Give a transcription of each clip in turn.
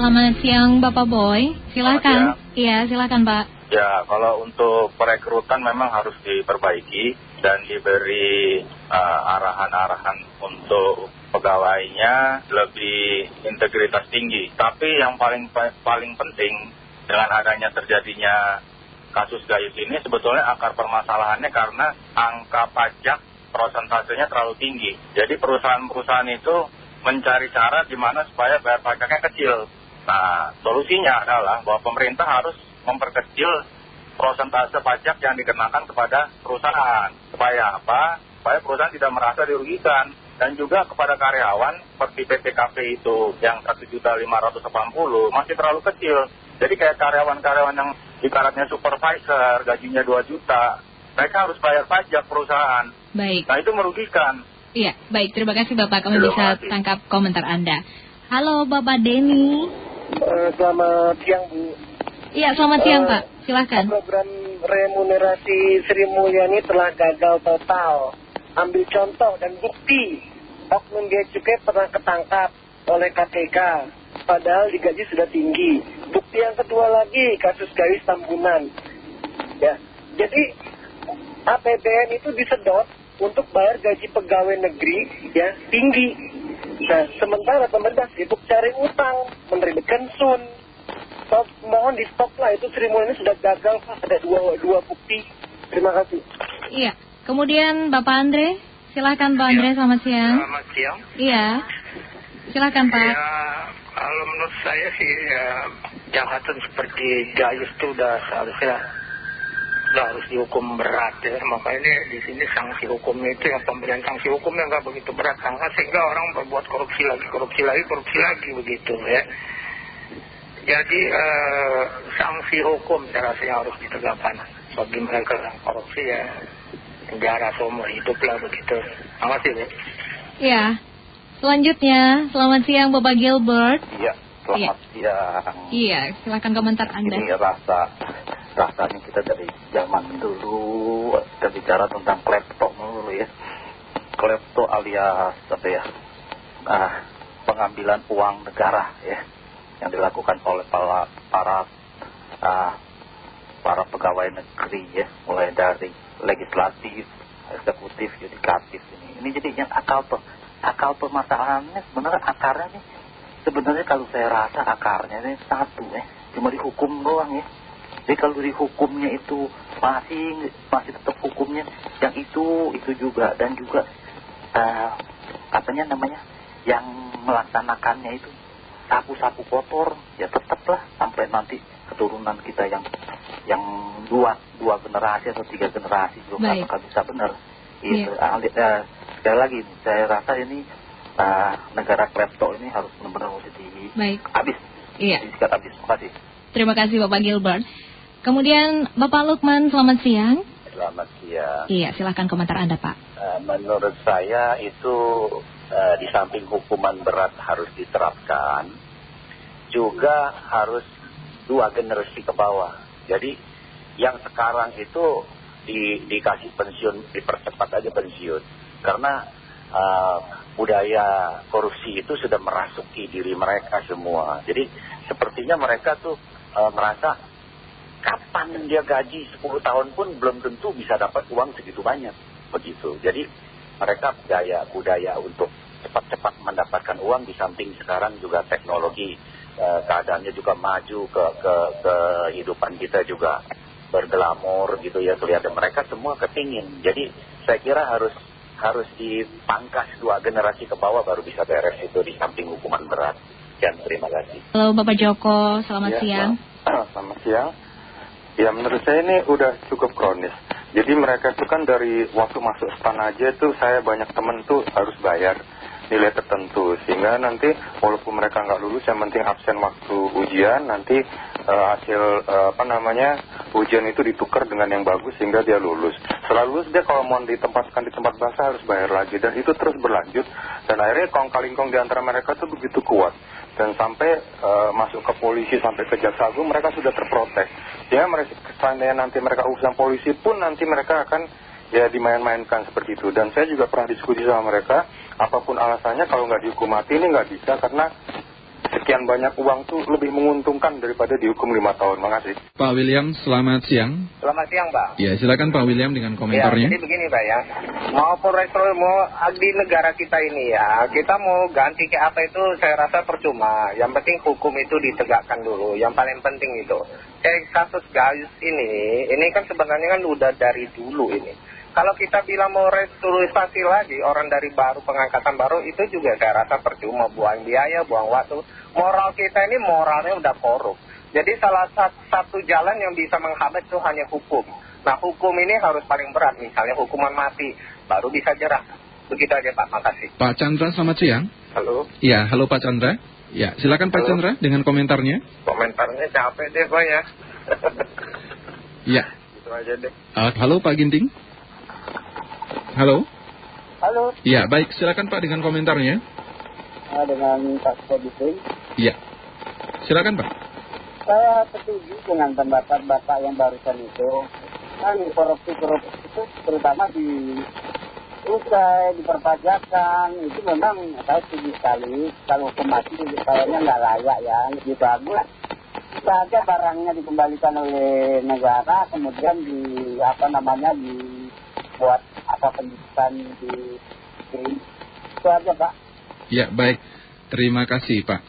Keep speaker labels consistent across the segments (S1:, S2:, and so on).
S1: Selamat siang Bapak Boy. Silakan. Iya, silakan Pak.
S2: Ya, kalau untuk perekrutan memang harus diperbaiki dan diberi uh, arahan-arahan untuk pegawainya lebih integritas tinggi. Tapi yang paling paling penting dengan adanya terjadinya kasus gayus ini sebetulnya akar permasalahannya karena angka pajak prosentasenya terlalu tinggi. Jadi perusahaan-perusahaan itu mencari cara di mana supaya bayar pajaknya kecil. Nah, solusinya adalah bahwa pemerintah harus memperkecil prosentase pajak yang dikenakan kepada perusahaan. Supaya apa? Supaya perusahaan tidak merasa dirugikan. Dan juga kepada karyawan seperti PPKP itu yang 1.580 masih terlalu kecil. Jadi kayak karyawan-karyawan yang ibaratnya supervisor, gajinya 2 juta, mereka harus bayar pajak perusahaan.
S1: Baik.
S2: Nah itu merugikan.
S1: Iya, baik. Terima kasih Bapak. Kami bisa tangkap komentar Anda. Halo Bapak Denny.
S3: Selamat siang Bu.
S1: Iya, selamat siang uh, Pak. Silahkan.
S3: Program remunerasi Sri Mulyani telah gagal total. Ambil contoh dan bukti. Oknum Bea Cukai pernah ketangkap oleh KPK. Padahal digaji sudah tinggi. Bukti yang kedua lagi, kasus gayus tambunan. Ya, jadi APBN itu disedot untuk bayar gaji pegawai negeri ya tinggi. Nah, sementara pemerintah sibuk cari utang, menerbitkan sun. So, mohon di stop lah, itu Sri Mulyani sudah gagal, ada dua, dua bukti. Terima kasih.
S1: Iya, kemudian Bapak Andre, silahkan Pak Andre, selamat siang.
S4: Selamat siang.
S1: Iya, silahkan Pak.
S4: Ya, kalau menurut saya sih ya, jahatan seperti Gayus itu udah seharusnya nggak harus dihukum berat ya. Maka ini di sini sanksi hukumnya itu yang pemberian sanksi hukumnya nggak begitu berat. Sangat sehingga orang berbuat korupsi lagi korupsi lagi korupsi lagi begitu ya. Jadi eh, sanksi hukum saya rasa yang harus ditegakkan bagi mereka yang korupsi ya. Penjara seumur hidup lah begitu. Terima kasih Bu.
S1: Ya. Selanjutnya selamat siang Bapak Gilbert.
S5: Iya selamat ya. siang.
S1: Iya silakan komentar Anda.
S5: Ini rasa rasanya kita dari zaman dulu kita bicara tentang klepto dulu ya. Klepto alias apa ya? Nah, pengambilan uang negara ya yang dilakukan oleh para para uh, para pegawai negeri ya mulai dari legislatif eksekutif yudikatif ini. Ini jadi yang akal tuh akal permasalahannya sebenarnya akarnya nih sebenarnya kalau saya rasa akarnya ini satu ya cuma dihukum doang ya jadi kalau di hukumnya itu masih masih tetap hukumnya yang itu itu juga. Dan juga uh, katanya namanya yang melaksanakannya itu sapu-sapu kotor ya tetaplah sampai nanti keturunan kita yang yang dua dua generasi atau tiga generasi juga akan bisa benar. Itu yeah. uh, sekali lagi saya rasa ini uh, negara klepto ini harus benar-benar di habis.
S1: Iya.
S5: disikat habis. Terima kasih
S1: terima kasih Bapak Gilbert Kemudian Bapak Lukman, selamat siang.
S6: Selamat siang.
S1: Iya, silahkan komentar Anda Pak.
S6: Uh, menurut saya itu uh, di samping hukuman berat harus diterapkan, juga harus dua generasi ke bawah. Jadi yang sekarang itu di, dikasih pensiun, dipercepat aja pensiun. Karena uh, budaya korupsi itu sudah merasuki diri mereka semua. Jadi sepertinya mereka tuh uh, merasa kapan dia gaji 10 tahun pun belum tentu bisa dapat uang segitu banyak. Begitu. Jadi mereka budaya budaya untuk cepat-cepat mendapatkan uang di samping sekarang juga teknologi eh, keadaannya juga maju ke, ke kehidupan kita juga bergelamur gitu ya kelihatan. Mereka semua kepingin. Jadi saya kira harus harus dipangkas dua generasi ke bawah baru bisa beres itu di samping hukuman berat dan terima kasih.
S1: Halo Bapak Joko selamat ya, siang.
S7: Selamat siang. Ya menurut saya ini udah cukup kronis. Jadi mereka itu kan dari waktu masuk stan aja itu saya banyak temen tuh harus bayar nilai tertentu. Sehingga nanti walaupun mereka nggak lulus yang penting absen waktu ujian nanti uh, hasil uh, apa namanya ujian itu ditukar dengan yang bagus sehingga dia lulus. Setelah lulus dia kalau mau ditempatkan di tempat bahasa harus bayar lagi dan itu terus berlanjut. Dan akhirnya kong kalingkong di mereka tuh begitu kuat dan sampai uh, masuk ke polisi sampai ke jaksa agung mereka sudah terprotek ya mereka seandainya nanti mereka urusan polisi pun nanti mereka akan ya dimain-mainkan seperti itu dan saya juga pernah diskusi sama mereka apa pun alasannya kalau nggak dihukum mati ini nggak bisa karena sekian banyak uang tuh lebih menguntungkan daripada dihukum lima tahun. Makasih.
S8: Pak William, selamat siang.
S3: Selamat siang, Pak.
S8: Ya, silakan Pak William dengan
S3: Ya,
S8: komentarnya.
S3: jadi begini Pak ya, mau retro mau di negara kita ini ya, kita mau ganti ke apa itu saya rasa percuma. Yang penting hukum itu ditegakkan dulu, yang paling penting itu. Kayak kasus Gayus ini, ini kan sebenarnya kan udah dari dulu ini. Kalau kita bilang mau restrukturisasi lagi, orang dari baru, pengangkatan baru, itu juga saya rasa percuma, buang biaya, buang waktu. Moral kita ini moralnya udah korup. Jadi salah satu, jalan yang bisa menghambat itu hanya hukum. Nah hukum ini harus paling berat, misalnya hukuman mati, baru bisa jerah. Begitu aja Pak, makasih.
S8: Pak Chandra, selamat siang.
S3: Halo,
S8: Ya, halo Pak Chandra. Ya, silakan Pak
S3: Halo.
S8: Chandra dengan komentarnya.
S3: komentarnya capek deh Pak ya.
S8: Ya,
S3: gitu aja deh.
S8: Uh, halo Pak Ginting. Halo.
S9: Halo,
S8: Ya, baik, silakan Pak dengan komentarnya.
S9: eh, dengan Pak Sodikin.
S8: Ya, silakan Pak.
S9: Saya setuju dengan pendapat Bapak yang barusan itu. Kan korupsi-korupsi itu terutama di usai, di perpajakan, itu memang saya setuju sekali. Kalau hukum mati kayaknya nggak layak ya, lebih bagus. Bisa aja barangnya dikembalikan oleh negara, kemudian di apa namanya dibuat apa pendidikan di, di itu aja Pak.
S8: Ya, baik. Terima kasih Pak.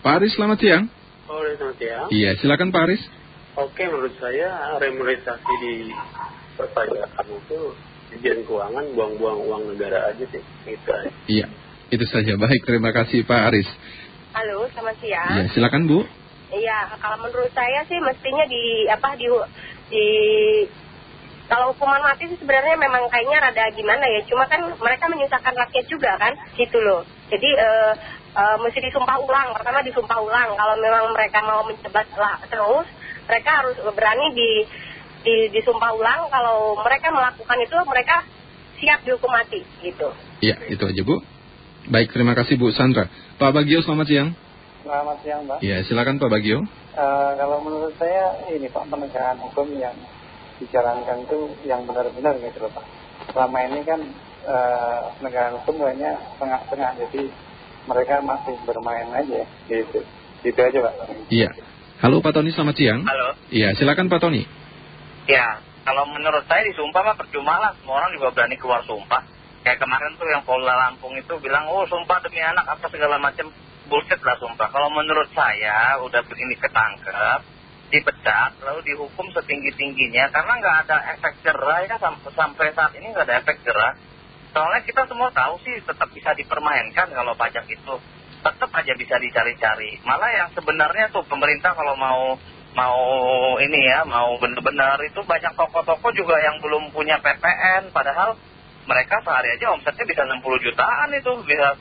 S8: Pak Aris, selamat siang.
S10: Oh, selamat siang.
S8: Iya, silakan Pak Aris.
S10: Oke, menurut saya remunerasi di perpajakan itu Dirjen Keuangan buang-buang uang negara aja sih. Gitu aja.
S8: Iya, itu saja. Baik, terima kasih Pak Aris.
S11: Halo, selamat siang.
S8: Iya, silakan Bu.
S11: Iya, kalau menurut saya sih mestinya di apa di di kalau hukuman mati sih sebenarnya memang kayaknya rada gimana ya. Cuma kan mereka menyusahkan rakyat juga kan, gitu loh. Jadi eh, eh, mesti disumpah ulang. Pertama disumpah ulang. Kalau memang mereka mau mencebat lah terus, mereka harus berani di, di disumpah ulang. Kalau mereka melakukan itu, mereka siap dihukum mati, gitu.
S8: Iya, itu aja Bu. Baik, terima kasih Bu Sandra. Pak Bagio, selamat siang.
S9: Selamat siang Mbak.
S8: Iya, silakan Pak Bagio.
S9: Eh, kalau menurut saya ini Pak penegakan hukum yang dijalankan itu yang benar-benar gitu loh Pak. Selama ini kan eh, penegakan hukum kayaknya tengah-tengah jadi mereka masih bermain aja gitu. Gitu aja Pak.
S8: Iya. Halo Pak Tony, selamat siang.
S12: Halo.
S8: Iya, silakan Pak Tony.
S12: Ya, kalau menurut saya disumpah mah percuma lah. Semua orang juga berani keluar sumpah. Kayak kemarin tuh yang Polda Lampung itu bilang, oh sumpah demi anak apa segala macam. Bullshit lah sumpah. Kalau menurut saya udah begini ketangkep, dipecat, lalu dihukum setinggi-tingginya. Karena nggak ada efek jerah ya sampai, sampai saat ini nggak ada efek jerah. Soalnya kita semua tahu sih tetap bisa dipermainkan kalau pajak itu. Tetap aja bisa dicari-cari. Malah yang sebenarnya tuh pemerintah kalau mau mau ini ya, mau benar-benar itu banyak toko-toko juga yang belum punya PPN. Padahal mereka sehari aja omsetnya bisa 60 jutaan itu. Bisa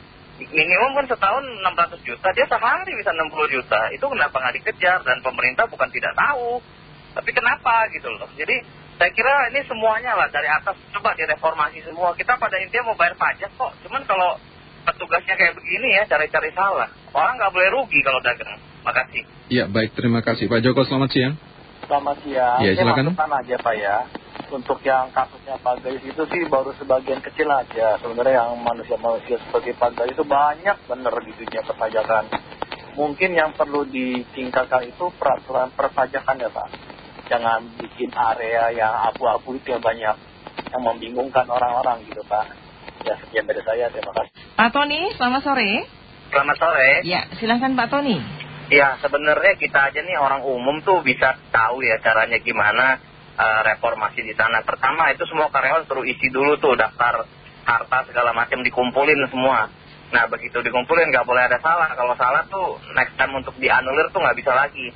S12: minimum kan setahun 600 juta, dia sehari bisa 60 juta. Itu kenapa nggak dikejar? Dan pemerintah bukan tidak tahu. Tapi kenapa gitu loh. Jadi saya kira ini semuanya lah dari atas coba direformasi semua. Kita pada intinya mau bayar pajak kok. Cuman kalau petugasnya kayak begini ya cari-cari salah. Orang nggak boleh rugi kalau dagang. Makasih.
S8: Iya, baik, terima kasih. Pak Joko, selamat siang.
S4: Selamat siang.
S8: Iya, silakan.
S4: masukan aja Pak ya. Untuk yang kasusnya Pak Gayus itu sih baru sebagian kecil aja. Sebenarnya yang manusia-manusia seperti Pak Gayus itu banyak bener di dunia perpajakan. Mungkin yang perlu ditingkatkan itu peraturan perpajakan ya Pak. Jangan bikin area yang abu-abu itu yang banyak yang membingungkan orang-orang gitu Pak. Ya sekian dari saya, terima kasih.
S13: Pak Tony, selamat sore.
S12: Selamat sore.
S13: Ya, silahkan Pak Tony.
S12: Ya sebenarnya kita aja nih orang umum tuh bisa tahu ya caranya gimana eh, reformasi di sana. Pertama itu semua karyawan suruh isi dulu tuh daftar harta segala macam dikumpulin semua. Nah begitu dikumpulin nggak boleh ada salah. Kalau salah tuh next time untuk dianulir tuh nggak bisa lagi.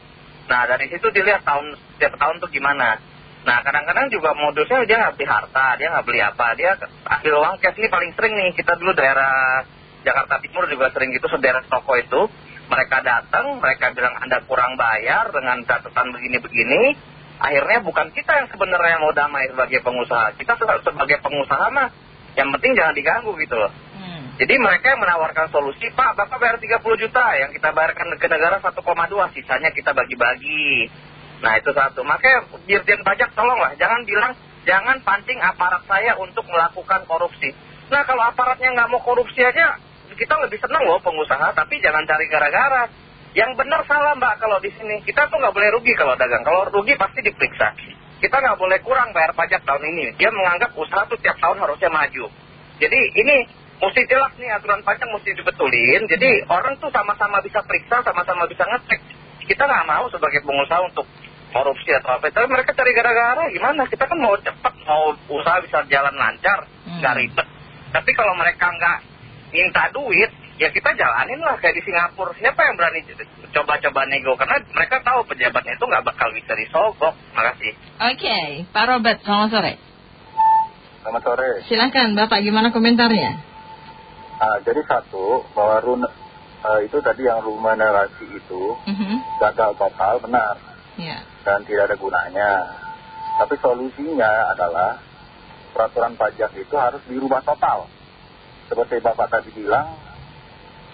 S12: Nah dari situ dilihat tahun setiap tahun tuh gimana. Nah kadang-kadang juga modusnya dia nggak beli harta, dia nggak beli apa, dia ambil uang cash ini paling sering nih. Kita dulu daerah Jakarta Timur juga sering gitu sederet toko itu. Mereka datang, mereka bilang Anda kurang bayar dengan catatan begini-begini. Akhirnya bukan kita yang sebenarnya mau damai sebagai pengusaha. Kita se- sebagai pengusaha mah yang penting jangan diganggu gitu loh. Jadi mereka yang menawarkan solusi, Pak, Bapak bayar 30 juta, yang kita bayarkan ke negara 1,2, sisanya kita bagi-bagi. Nah itu satu. Makanya Dirjen Pajak tolonglah, jangan bilang, jangan pancing aparat saya untuk melakukan korupsi. Nah kalau aparatnya nggak mau korupsi aja, kita lebih senang loh pengusaha, tapi jangan cari gara-gara. Yang benar salah mbak kalau di sini. Kita tuh nggak boleh rugi kalau dagang. Kalau rugi pasti diperiksa. Kita nggak boleh kurang bayar pajak tahun ini. Dia menganggap usaha tuh tiap tahun harusnya maju. Jadi ini mesti jelas nih aturan pajak mesti dibetulin. Jadi orang tuh sama-sama bisa periksa, sama-sama bisa ngecek. Kita nggak mau sebagai pengusaha untuk korupsi atau apa. Tapi mereka cari gara-gara gimana? Kita kan mau cepat, mau usaha bisa jalan lancar, nggak ribet. Tapi kalau mereka nggak minta duit, ya kita jalanin lah kayak di Singapura. Siapa yang berani coba-coba nego? Karena mereka tahu pejabatnya itu nggak bakal bisa disogok. Makasih.
S13: Oke, Pak Robert, selamat sore.
S7: Selamat sore.
S13: Silahkan, Bapak gimana komentarnya?
S7: Ah, jadi satu, bahwa run, eh, itu tadi yang rumah narasi itu
S13: Mhm.
S7: gagal total, benar.
S13: Ya.
S7: Dan tidak ada gunanya. Tapi solusinya adalah peraturan pajak itu harus dirubah total. Seperti Bapak tadi bilang,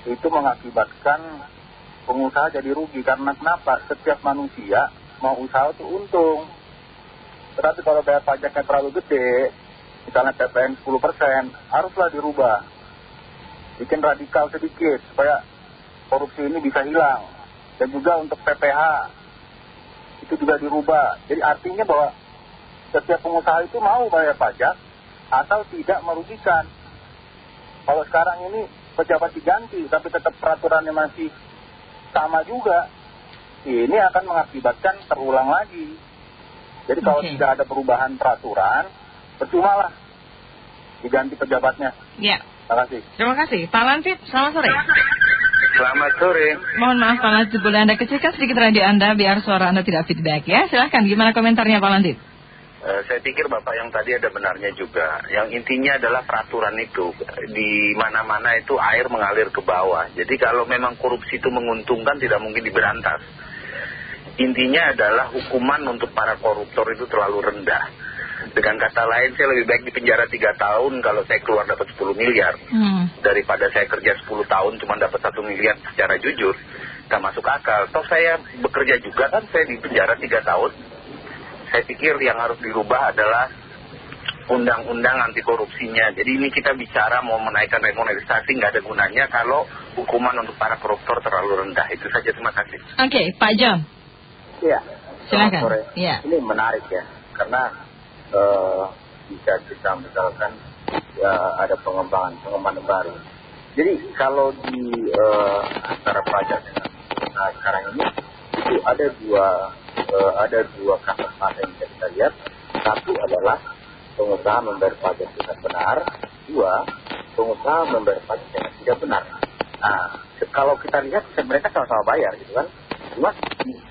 S7: itu mengakibatkan pengusaha jadi rugi. Karena kenapa? Setiap manusia mau usaha itu untung. Tetapi kalau bayar pajaknya terlalu gede, misalnya PPN 10%, haruslah dirubah. Bikin radikal sedikit supaya korupsi ini bisa hilang. Dan juga untuk PPH, itu juga dirubah. Jadi artinya bahwa setiap pengusaha itu mau bayar pajak asal tidak merugikan. Kalau sekarang ini pejabat diganti tapi tetap peraturannya masih sama juga, ini akan mengakibatkan terulang lagi. Jadi kalau tidak ada perubahan peraturan, percuma lah diganti pejabatnya.
S13: Ya.
S7: Terima kasih.
S13: Terima kasih. Pak Lantip, selamat sore.
S2: Selamat sore.
S13: Mohon maaf Pak Lantip, boleh Anda kecilkan sedikit radio Anda biar suara Anda tidak feedback ya. Silahkan, gimana komentarnya Pak Lantip?
S6: Eh, saya pikir Bapak yang tadi ada benarnya juga. Yang intinya adalah peraturan itu. Di mana-mana itu air mengalir ke bawah. Jadi kalau memang korupsi itu menguntungkan tidak mungkin diberantas. Intinya adalah hukuman untuk para koruptor itu terlalu rendah. Dengan kata lain saya lebih baik di penjara 3 tahun kalau saya keluar dapat 10 miliar.
S13: Hmm.
S6: Daripada saya kerja 10 tahun cuma dapat 1 miliar secara jujur. Gak masuk akal. Toh saya bekerja juga kan saya di penjara 3 tahun. Saya pikir yang harus dirubah adalah undang-undang anti korupsinya. Jadi ini kita bicara mau menaikkan remunerasi nggak ada gunanya kalau hukuman untuk para koruptor terlalu rendah. Itu saja terima kasih.
S13: Oke, Pak John.
S14: Iya.
S13: Silakan.
S14: Selamat sore.
S13: Iya.
S14: Ini menarik ya, karena eh, bisa kita misalkan ya, ada pengembangan pengembangan baru. Jadi kalau di eh, antara pajak dengan pengusaha sekarang ini itu ada dua eh, ada dua kasus mata yang bisa kita lihat. Satu adalah pengusaha membayar pajak dengan benar. Dua, pengusaha membayar pajak dengan tidak benar. Nah, kalau kita lihat mereka sama-sama bayar gitu kan. Cuma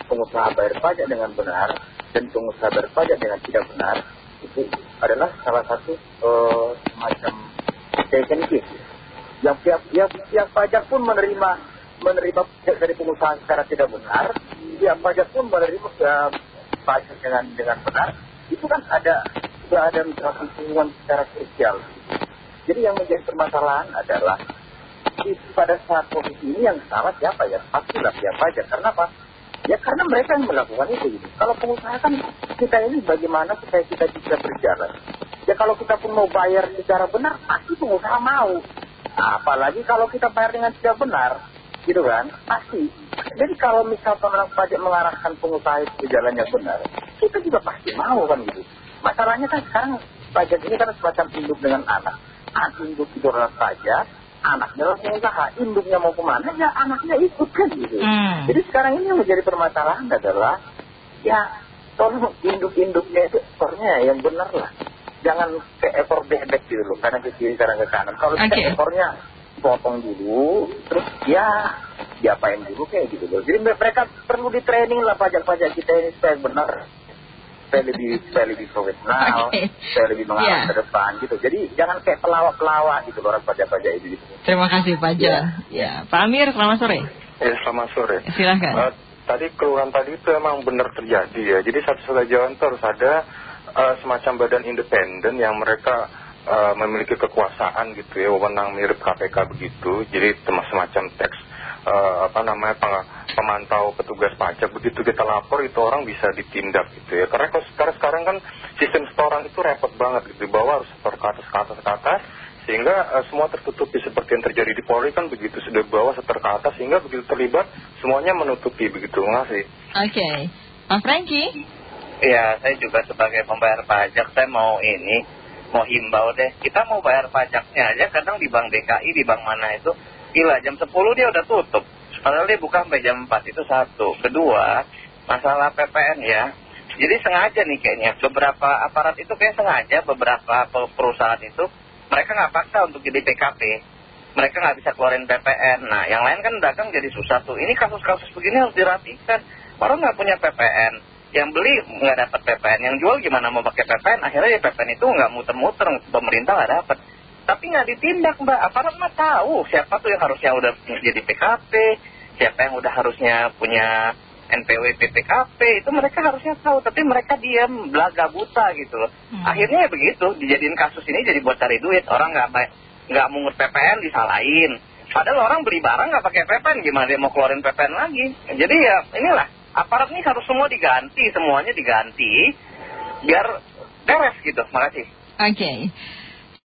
S14: pengusaha bayar pajak dengan benar dan pengusaha bayar pajak dengan tidak benar itu adalah salah satu eh, semacam taken case. Yang pihak, pihak, pihak pajak pun menerima menerima pajak dari pengusaha secara tidak benar, pihak pajak pun menerima eh, pajak dengan dengan benar. Itu kan ada sudah ada misalkan hubungan secara krusial. Jadi yang menjadi permasalahan adalah di, pada saat posisi ini yang salah siapa ya? Pastilah pihak pajak. Karena apa? Ya karena mereka yang melakukan itu. Gitu. Kalau pengusaha kan kita ini bagaimana supaya kita bisa berjalan. Ya kalau kita pun mau bayar secara benar, pasti pengusaha mau. Apalagi kalau kita bayar dengan tidak benar, gitu kan? Pasti. Jadi kalau misalkan orang pajak mengarahkan pengusaha itu ke jalan yang benar, kita juga pasti mau kan gitu. Masalahnya kan sekarang pajak ini kan semacam induk dengan anak. Anak induk itu adalah pajak, anaknya adalah pengusaha. Induknya mau ke mana, ya anaknya ikut kan gitu.
S13: Hmm.
S14: Jadi sekarang ini yang menjadi permasalahan adalah, ya tolong induk-induknya itu ekornya yang benar lah. Jangan ke ekor bebek gitu loh, karena ke kiri, karena ke kanan. Kalau kita
S13: Oke.
S14: ekornya potong dulu, terus ya diapain dulu kayak gitu loh. Jadi mereka perlu di training lah pajak-pajak kita ini supaya benar. Supaya lebih, supaya lebih profesional,
S13: Oke.
S14: supaya lebih mengarah
S13: Ya.
S14: ke depan gitu. Jadi jangan kayak pelawak-pelawak gitu loh orang pajak-pajak itu gitu.
S13: Terima kasih Pak John. Ya. Pak Amir, selamat sore.
S7: Ya, selamat sore.
S13: Silahkan.
S7: Eh, tadi keluhan tadi itu emang benar terjadi ya. Jadi satu-satunya jalan itu harus ada eh, semacam badan independen yang mereka eh, memiliki kekuasaan gitu ya, wewenang mirip KPK begitu. Jadi semacam teks eh, apa namanya peng- pemantau petugas pajak begitu kita lapor itu orang bisa ditindak gitu ya. Karena kalau sekarang sekarang kan sistem setoran itu repot banget gitu. Di bawah harus setor ke atas ke atas ke atas Sehingga eh, semua tertutupi seperti yang terjadi di Polri kan begitu sudah bawah seter ke atas sehingga begitu terlibat semuanya menutupi begitu. Terima kasih.
S13: Oke. Pak Franky?
S12: Ya, saya juga sebagai pembayar pajak, saya mau ini, mau himbau deh. Kita mau bayar pajaknya aja, kadang di bank DKI, di bank mana itu, gila jam 10 dia udah tutup. Padahal dia buka sampai jam 4 itu satu. Kedua, masalah PPN ya. Jadi sengaja nih kayaknya, beberapa aparat itu kayak sengaja, beberapa perusahaan itu, mereka nggak paksa untuk jadi PKP. Mereka nggak bisa keluarin PPN. Nah, yang lain kan dagang jadi susah tuh. Ini kasus-kasus begini harus dirapikan. Orang nggak punya PPN yang beli nggak dapat PPN, yang jual gimana mau pakai PPN, akhirnya ya PPN itu nggak muter-muter, pemerintah nggak dapat. Tapi nggak ditindak mbak, aparat mah tahu siapa tuh yang harusnya udah jadi PKP, siapa yang udah harusnya punya NPWP PKP, itu mereka harusnya tahu, tapi mereka diam, belaga buta gitu loh. Akhirnya ya begitu, dijadiin kasus ini jadi buat cari duit, orang nggak nggak mungut PPN disalahin. Padahal orang beli barang nggak pakai PPN, gimana dia mau keluarin PPN lagi? Jadi ya inilah aparat ini harus semua diganti, semuanya diganti, biar beres gitu. Makasih.
S13: Oke.